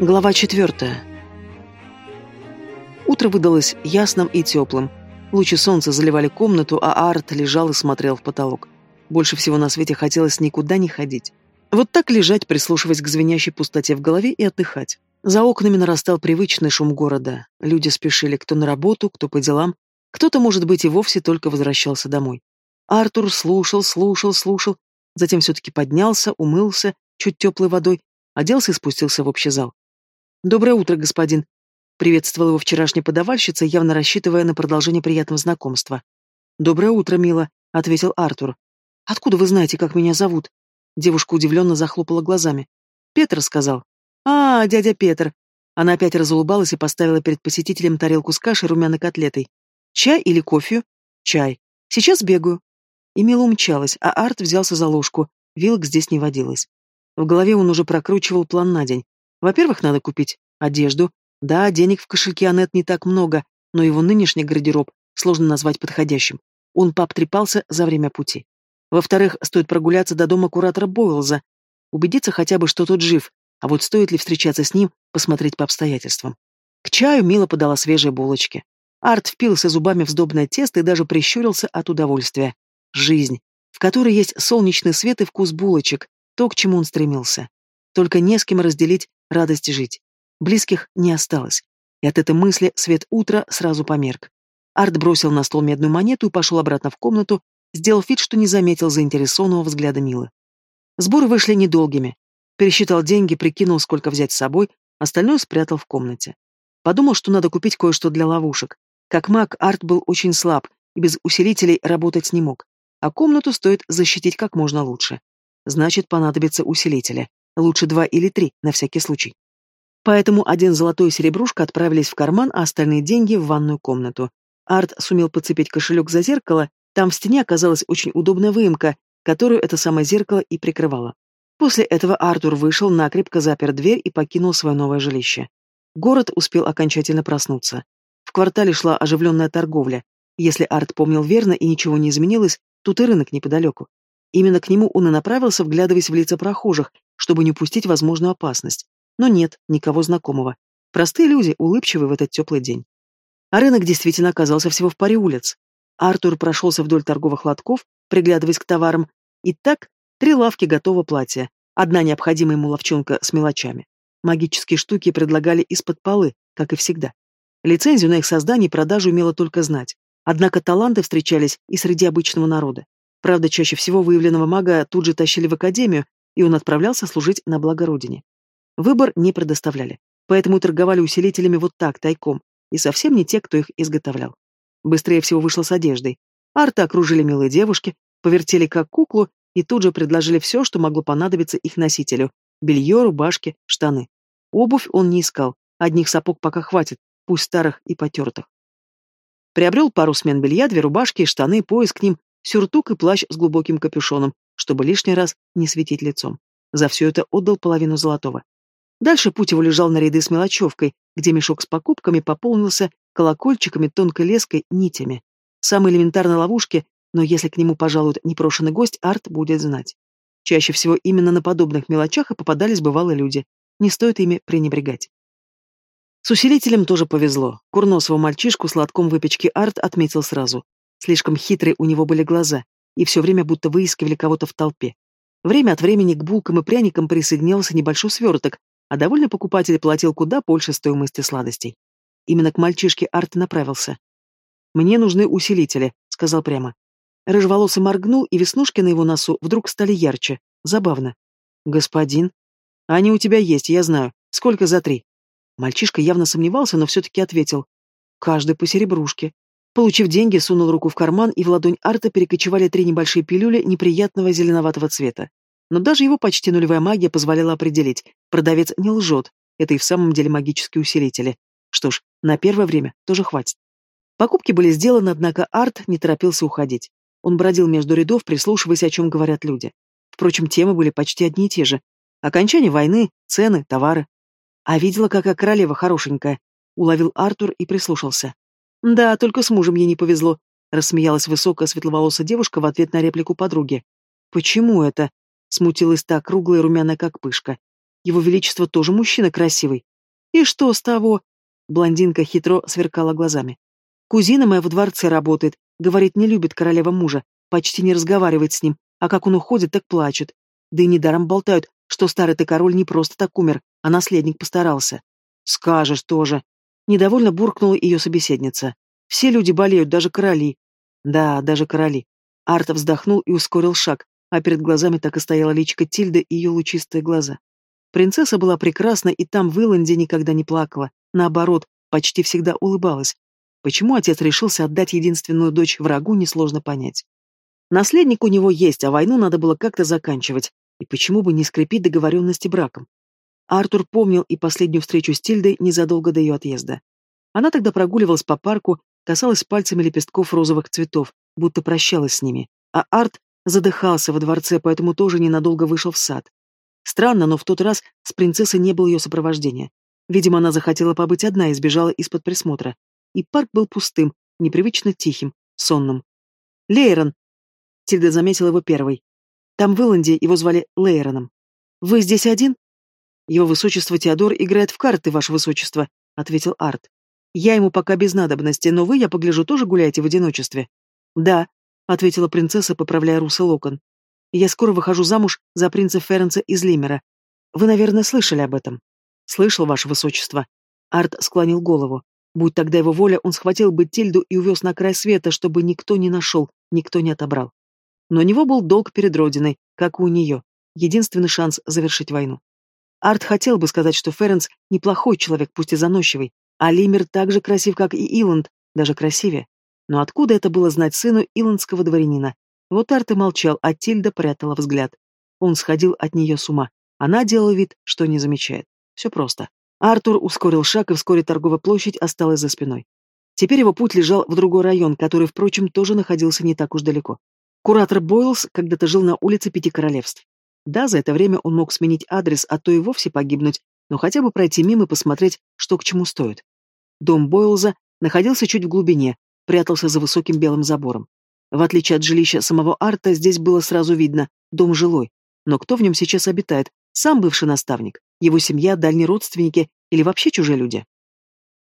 Глава четвертая. Утро выдалось ясным и теплым. Лучи солнца заливали комнату, а Арт лежал и смотрел в потолок. Больше всего на свете хотелось никуда не ходить. Вот так лежать, прислушиваясь к звенящей пустоте в голове и отдыхать. За окнами нарастал привычный шум города. Люди спешили кто на работу, кто по делам, кто-то, может быть, и вовсе только возвращался домой. Артур слушал, слушал, слушал, затем все-таки поднялся, умылся чуть теплой водой, оделся и спустился в общий зал. «Доброе утро, господин!» — приветствовала его вчерашняя подавальщица, явно рассчитывая на продолжение приятного знакомства. «Доброе утро, мила», — ответил Артур. «Откуда вы знаете, как меня зовут?» Девушка удивленно захлопала глазами. «Петр сказал». «А, дядя Петр!» Она опять разулыбалась и поставила перед посетителем тарелку с кашей румяной котлетой. «Чай или кофе?» «Чай. Сейчас бегаю». И Мила умчалась, а Арт взялся за ложку. Вилок здесь не водилось. В голове он уже прокручивал план на день. Во-первых, надо купить одежду. Да, денег в кошельке Анет не так много, но его нынешний гардероб сложно назвать подходящим. Он пообтрепался за время пути. Во-вторых, стоит прогуляться до дома куратора Бойлза, убедиться хотя бы, что тот жив, а вот стоит ли встречаться с ним, посмотреть по обстоятельствам. К чаю Мила подала свежие булочки. Арт впился зубами в сдобное тесто и даже прищурился от удовольствия. Жизнь, в которой есть солнечный свет и вкус булочек, то, к чему он стремился. Только не с кем разделить радость жить. Близких не осталось. И от этой мысли свет утра сразу померк. Арт бросил на стол медную монету и пошел обратно в комнату, сделав вид, что не заметил заинтересованного взгляда Милы. Сборы вышли недолгими. Пересчитал деньги, прикинул, сколько взять с собой, остальное спрятал в комнате. Подумал, что надо купить кое-что для ловушек. Как маг, Арт был очень слаб и без усилителей работать не мог. А комнату стоит защитить как можно лучше. Значит, понадобятся усилители. Лучше два или три, на всякий случай. Поэтому один золотой и серебрушка отправились в карман, а остальные деньги в ванную комнату. Арт сумел подцепить кошелек за зеркало, там в стене оказалась очень удобная выемка, которую это самое зеркало и прикрывало. После этого Артур вышел, накрепко запер дверь и покинул свое новое жилище. Город успел окончательно проснуться. В квартале шла оживленная торговля. Если Арт помнил верно и ничего не изменилось, тут и рынок неподалеку. Именно к нему он и направился, вглядываясь в лица прохожих, чтобы не упустить возможную опасность. Но нет, никого знакомого. Простые люди, улыбчивые в этот теплый день. А рынок действительно оказался всего в паре улиц. Артур прошелся вдоль торговых лотков, приглядываясь к товарам, и так три лавки готового платья, одна необходимая ему ловчонка с мелочами. Магические штуки предлагали из-под полы, как и всегда. Лицензию на их создание и продажу имела только знать. Однако таланты встречались и среди обычного народа. Правда, чаще всего выявленного мага тут же тащили в академию, и он отправлялся служить на благо Родине. Выбор не предоставляли, поэтому торговали усилителями вот так, тайком, и совсем не те, кто их изготовлял. Быстрее всего вышло с одеждой. Арта окружили милые девушки, повертели как куклу и тут же предложили все, что могло понадобиться их носителю – белье, рубашки, штаны. Обувь он не искал, одних сапог пока хватит, пусть старых и потертых. Приобрел пару смен белья, две рубашки, штаны, пояс к ним, сюртук и плащ с глубоким капюшоном, чтобы лишний раз не светить лицом. За все это отдал половину золотого. Дальше путь его лежал на ряды с мелочевкой, где мешок с покупками пополнился колокольчиками, тонкой леской, нитями. Самые элементарные ловушки, но если к нему пожалует непрошенный гость, Арт будет знать. Чаще всего именно на подобных мелочах и попадались бывалые люди. Не стоит ими пренебрегать. С усилителем тоже повезло. Курносого мальчишку с лотком выпечки Арт отметил сразу. Слишком хитрые у него были глаза, и все время будто выискивали кого-то в толпе. Время от времени к булкам и пряникам присоединялся небольшой сверток, а довольный покупатель платил куда больше стоимости сладостей. Именно к мальчишке Арт направился. «Мне нужны усилители», — сказал прямо. Рыжеволосый моргнул, и веснушки на его носу вдруг стали ярче. Забавно. «Господин?» «Они у тебя есть, я знаю. Сколько за три?» Мальчишка явно сомневался, но все-таки ответил. «Каждый по серебрушке». Получив деньги, сунул руку в карман, и в ладонь Арта перекочевали три небольшие пилюли неприятного зеленоватого цвета. Но даже его почти нулевая магия позволяла определить, продавец не лжет, это и в самом деле магические усилители. Что ж, на первое время тоже хватит. Покупки были сделаны, однако Арт не торопился уходить. Он бродил между рядов, прислушиваясь, о чем говорят люди. Впрочем, темы были почти одни и те же. Окончание войны, цены, товары. А видела, какая королева хорошенькая. Уловил Артур и прислушался. Да, только с мужем ей не повезло. Рассмеялась высокая светловолосая девушка в ответ на реплику подруги. Почему это? Смутилась та, круглая румяная, как пышка. Его Величество тоже мужчина красивый. И что с того? Блондинка хитро сверкала глазами. Кузина моя в дворце работает, говорит, не любит королева мужа, почти не разговаривает с ним, а как он уходит, так плачет. Да и недаром болтают, что старый-то король не просто так умер, а наследник постарался. Скажешь тоже. Недовольно буркнула ее собеседница. Все люди болеют, даже короли. Да, даже короли. Арта вздохнул и ускорил шаг, а перед глазами так и стояла личка Тильды и ее лучистые глаза. Принцесса была прекрасна и там в Иланде никогда не плакала, наоборот, почти всегда улыбалась. Почему отец решился отдать единственную дочь врагу, несложно понять. Наследник у него есть, а войну надо было как-то заканчивать, и почему бы не скрепить договоренности браком? Артур помнил и последнюю встречу с Тильдой незадолго до ее отъезда. Она тогда прогуливалась по парку, касалась пальцами лепестков розовых цветов, будто прощалась с ними, а Арт задыхался во дворце, поэтому тоже ненадолго вышел в сад. Странно, но в тот раз с принцессой не было ее сопровождения. Видимо, она захотела побыть одна и сбежала из-под присмотра. И парк был пустым, непривычно тихим, сонным. «Лейрон!» Тильда заметила его первой. Там в Иланде его звали Лейроном. «Вы здесь один?» «Его высочество Теодор играет в карты, ваше высочество», — ответил Арт. «Я ему пока без надобности, но вы, я погляжу, тоже гуляете в одиночестве?» «Да», — ответила принцесса, поправляя русы локон. «Я скоро выхожу замуж за принца Ференца из Лимера. Вы, наверное, слышали об этом?» «Слышал, ваше высочество». Арт склонил голову. Будь тогда его воля, он схватил бы Тильду и увез на край света, чтобы никто не нашел, никто не отобрал. Но у него был долг перед Родиной, как и у нее, единственный шанс завершить войну. Арт хотел бы сказать, что Ференс неплохой человек, пусть и заносчивый, а Лимер так же красив, как и Иланд, даже красивее. Но откуда это было знать сыну иландского дворянина? Вот Арт и молчал, а Тильда прятала взгляд. Он сходил от нее с ума. Она делала вид, что не замечает. Все просто. Артур ускорил шаг, и вскоре торговая площадь осталась за спиной. Теперь его путь лежал в другой район, который, впрочем, тоже находился не так уж далеко. Куратор Бойлс когда-то жил на улице Пяти Королевств. Да, за это время он мог сменить адрес, а то и вовсе погибнуть, но хотя бы пройти мимо и посмотреть, что к чему стоит. Дом Бойлза находился чуть в глубине, прятался за высоким белым забором. В отличие от жилища самого Арта, здесь было сразу видно – дом жилой. Но кто в нем сейчас обитает? Сам бывший наставник, его семья, дальние родственники или вообще чужие люди?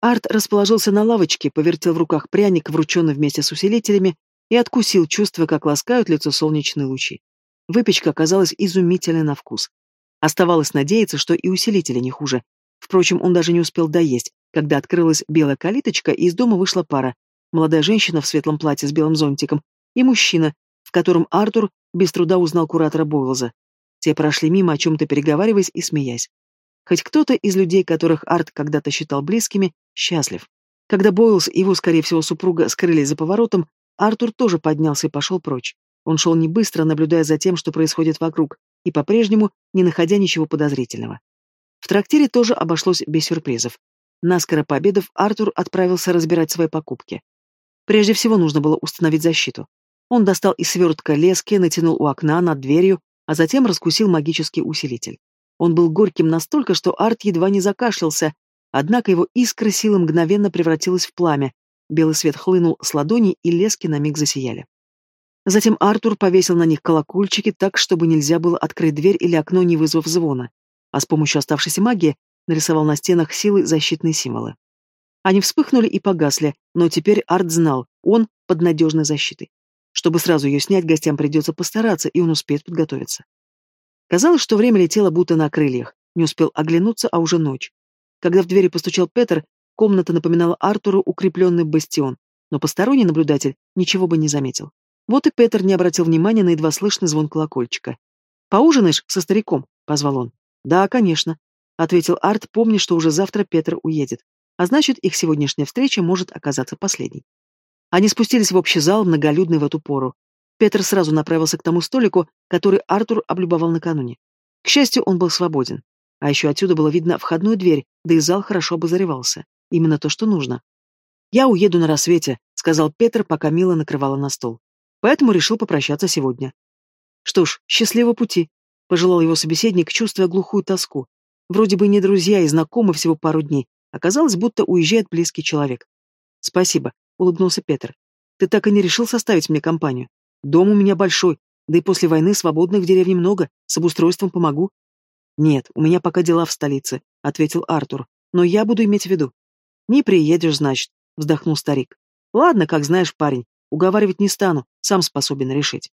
Арт расположился на лавочке, повертел в руках пряник, врученный вместе с усилителями, и откусил, чувствуя, как ласкают лицо солнечные лучи. Выпечка оказалась изумительной на вкус. Оставалось надеяться, что и усилители не хуже. Впрочем, он даже не успел доесть, когда открылась белая калиточка, и из дома вышла пара, молодая женщина в светлом платье с белым зонтиком и мужчина, в котором Артур без труда узнал куратора Бойлза. Те прошли мимо, о чем-то переговариваясь и смеясь. Хоть кто-то из людей, которых Арт когда-то считал близкими, счастлив. Когда Бойлз и его, скорее всего, супруга скрылись за поворотом, Артур тоже поднялся и пошел прочь. Он шел не быстро, наблюдая за тем, что происходит вокруг, и по-прежнему не находя ничего подозрительного. В трактире тоже обошлось без сюрпризов. Наскоро пообедав, Артур отправился разбирать свои покупки. Прежде всего нужно было установить защиту. Он достал из свертка лески, натянул у окна над дверью, а затем раскусил магический усилитель. Он был горьким настолько, что Арт едва не закашлялся, однако его искра силы мгновенно превратилась в пламя. Белый свет хлынул с ладони, и лески на миг засияли. Затем Артур повесил на них колокольчики так, чтобы нельзя было открыть дверь или окно, не вызвав звона, а с помощью оставшейся магии нарисовал на стенах силы защитные символы. Они вспыхнули и погасли, но теперь Арт знал, он под надежной защитой. Чтобы сразу ее снять, гостям придется постараться, и он успеет подготовиться. Казалось, что время летело будто на крыльях. Не успел оглянуться, а уже ночь. Когда в двери постучал Петр, комната напоминала Артуру укрепленный бастион, но посторонний наблюдатель ничего бы не заметил. Вот и Петр не обратил внимания на едва слышный звон колокольчика. «Поужинаешь со стариком?» — позвал он. «Да, конечно», — ответил Арт, помня, что уже завтра Петр уедет а значит, их сегодняшняя встреча может оказаться последней. Они спустились в общий зал, многолюдный в эту пору. Петр сразу направился к тому столику, который Артур облюбовал накануне. К счастью, он был свободен. А еще отсюда было видно входную дверь, да и зал хорошо обозревался. Именно то, что нужно. «Я уеду на рассвете», — сказал Петр, пока Мила накрывала на стол. «Поэтому решил попрощаться сегодня». «Что ж, счастливого пути», — пожелал его собеседник, чувствуя глухую тоску. Вроде бы не друзья и знакомы всего пару дней, Оказалось, будто уезжает близкий человек. «Спасибо», — улыбнулся Петр. «Ты так и не решил составить мне компанию? Дом у меня большой, да и после войны свободных в деревне много, с обустройством помогу». «Нет, у меня пока дела в столице», — ответил Артур. но я буду иметь в виду. Не приедешь, значит, вздохнул старик. Ладно, как знаешь, парень, уговаривать не стану, сам способен решить.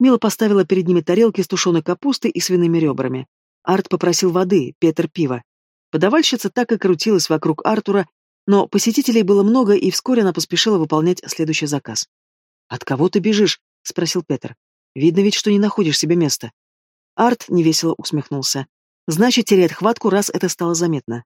Мила поставила перед ними тарелки с тушеной капустой и свиными ребрами. Арт попросил воды, Петр пива. Подавальщица так и крутилась вокруг Артура, но посетителей было много, и вскоре она поспешила выполнять следующий заказ. «От кого ты бежишь?» — спросил Петр. «Видно ведь, что не находишь себе места». Арт невесело усмехнулся. «Значит, теряет хватку, раз это стало заметно».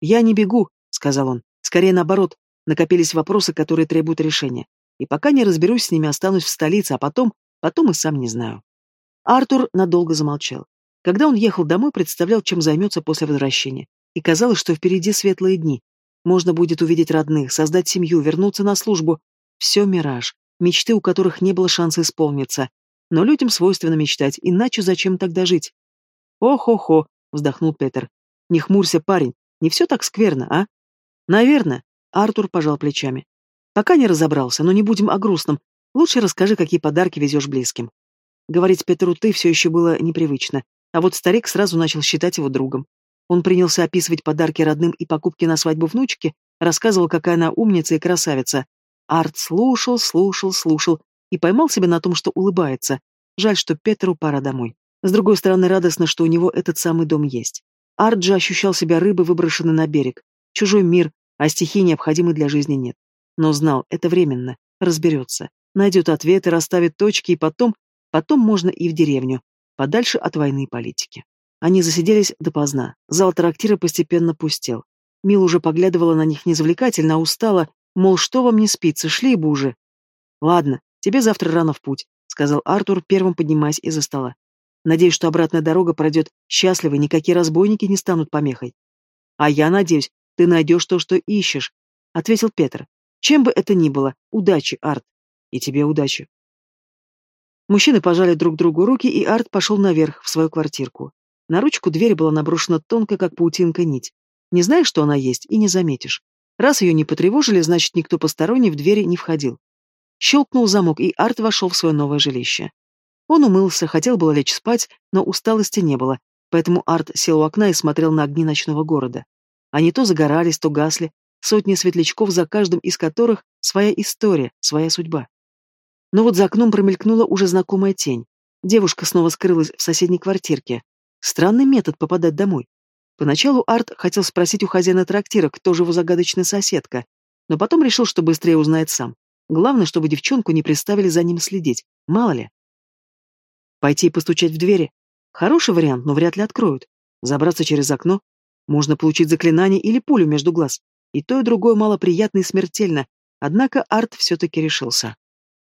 «Я не бегу», — сказал он. «Скорее наоборот. Накопились вопросы, которые требуют решения. И пока не разберусь с ними, останусь в столице, а потом... Потом и сам не знаю». Артур надолго замолчал. Когда он ехал домой, представлял, чем займется после возвращения. И казалось, что впереди светлые дни. Можно будет увидеть родных, создать семью, вернуться на службу. Все мираж, мечты, у которых не было шанса исполниться. Но людям свойственно мечтать, иначе зачем тогда жить? «Ох-охо», — вздохнул Петер. «Не хмурься, парень, не все так скверно, а?» «Наверное», — Артур пожал плечами. «Пока не разобрался, но не будем о грустном. Лучше расскажи, какие подарки везешь близким». Говорить Петру «ты» все еще было непривычно. А вот старик сразу начал считать его другом. Он принялся описывать подарки родным и покупки на свадьбу внучки, рассказывал, какая она умница и красавица. Арт слушал, слушал, слушал и поймал себя на том, что улыбается. Жаль, что Петру пора домой. С другой стороны, радостно, что у него этот самый дом есть. Арт же ощущал себя рыбой, выброшенной на берег. Чужой мир, а стихии необходимой для жизни нет. Но знал, это временно, разберется. Найдет ответы, расставит точки, и потом, потом можно и в деревню подальше от войны и политики. Они засиделись допоздна, зал трактира постепенно пустел. Мил уже поглядывала на них незавлекательно, а устала, мол, что вам не спится, шли бы уже. «Ладно, тебе завтра рано в путь», — сказал Артур, первым поднимаясь из-за стола. «Надеюсь, что обратная дорога пройдет счастливо, никакие разбойники не станут помехой». «А я надеюсь, ты найдешь то, что ищешь», — ответил Петр. «Чем бы это ни было, удачи, Арт. И тебе удачи». Мужчины пожали друг другу руки, и Арт пошел наверх, в свою квартирку. На ручку двери была наброшена тонкая, как паутинка, нить. Не знаешь, что она есть, и не заметишь. Раз ее не потревожили, значит, никто посторонний в двери не входил. Щелкнул замок, и Арт вошел в свое новое жилище. Он умылся, хотел было лечь спать, но усталости не было, поэтому Арт сел у окна и смотрел на огни ночного города. Они то загорались, то гасли, сотни светлячков, за каждым из которых своя история, своя судьба. Но вот за окном промелькнула уже знакомая тень. Девушка снова скрылась в соседней квартирке. Странный метод попадать домой. Поначалу Арт хотел спросить у хозяина трактира, кто же его загадочная соседка, но потом решил, что быстрее узнает сам. Главное, чтобы девчонку не приставили за ним следить, мало ли. Пойти и постучать в двери. Хороший вариант, но вряд ли откроют. Забраться через окно. Можно получить заклинание или пулю между глаз. И то, и другое малоприятно и смертельно, однако Арт все-таки решился.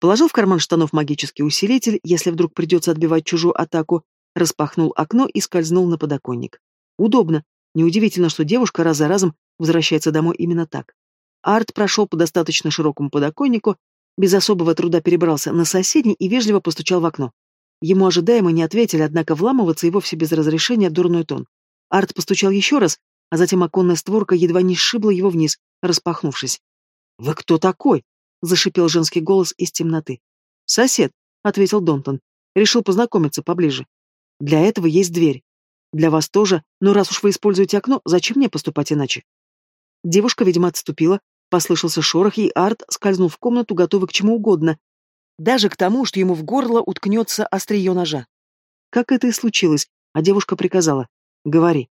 Положил в карман штанов магический усилитель, если вдруг придется отбивать чужую атаку, распахнул окно и скользнул на подоконник. Удобно. Неудивительно, что девушка раз за разом возвращается домой именно так. Арт прошел по достаточно широкому подоконнику, без особого труда перебрался на соседний и вежливо постучал в окно. Ему ожидаемо не ответили, однако вламываться и вовсе без разрешения дурной тон. Арт постучал еще раз, а затем оконная створка едва не сшибла его вниз, распахнувшись. «Вы кто такой?» — зашипел женский голос из темноты. «Сосед», — ответил Донтон. «Решил познакомиться поближе. Для этого есть дверь. Для вас тоже, но раз уж вы используете окно, зачем мне поступать иначе?» Девушка, видимо, отступила, послышался шорох, и Арт скользнул в комнату, готовый к чему угодно, даже к тому, что ему в горло уткнется острие ножа. Как это и случилось, а девушка приказала «Говори».